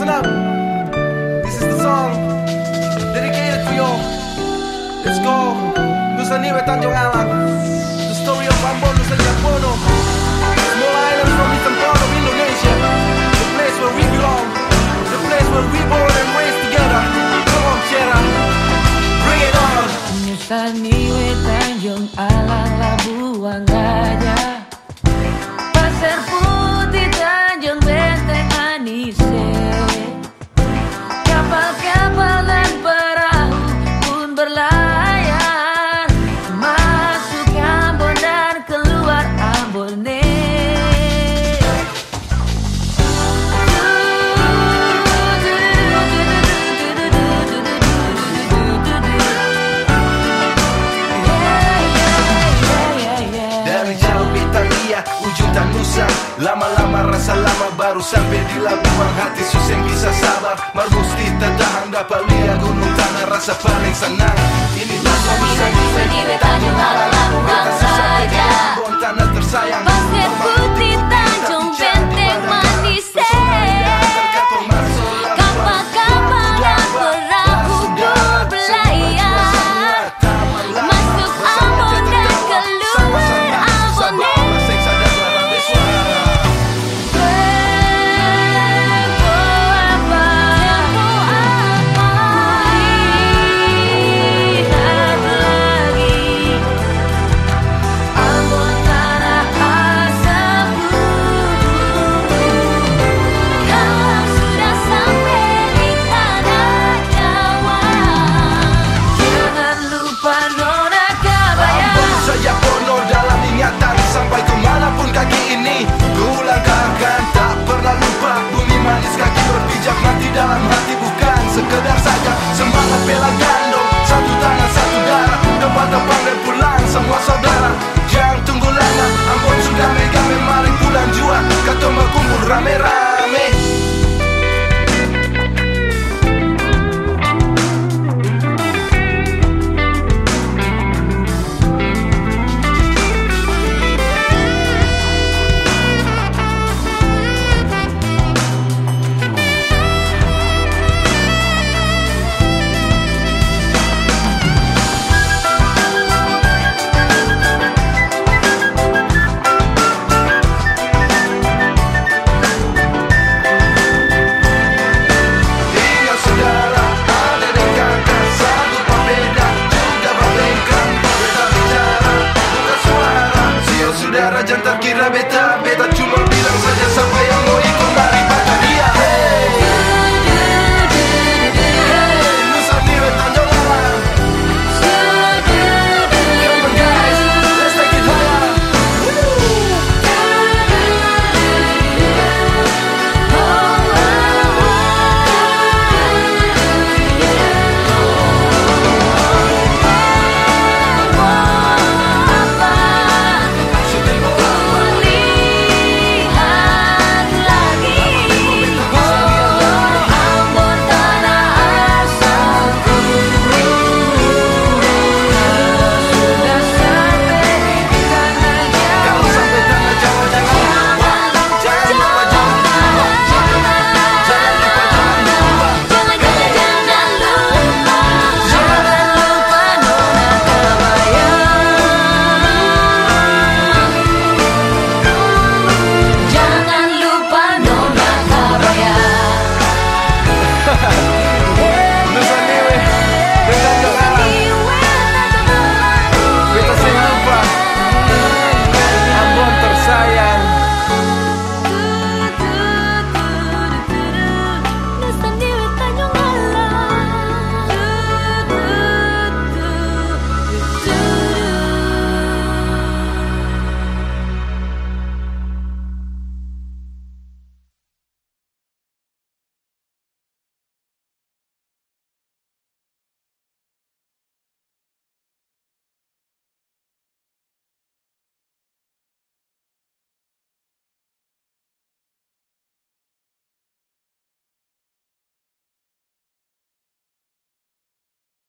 listen up. This is the song dedicated to you. Let's go. Nusa Niwe Tanjung Alang. The story of Ambon Nusa Japono. Small island from eastern part of Indonesia. The place where we belong. The place where we born and raised together. Come on, Sierra. Bring it on. Nusa Tanjung Alang Labuan Lama-lama rasa lama baru sampai di Labuan Hati susah bisa sabar. Marmusti tak tahan dapat lihat gunung tanah Rasa paling senang. Ini dalam hati Bukan sekedar saja. Semangat bela gandong Satu tangan satu darah. Dapat panggil pulang semua saudara. Jangan tunggu lama Ambon sudah megang mari pulang jua Kata berkumpul rame-rame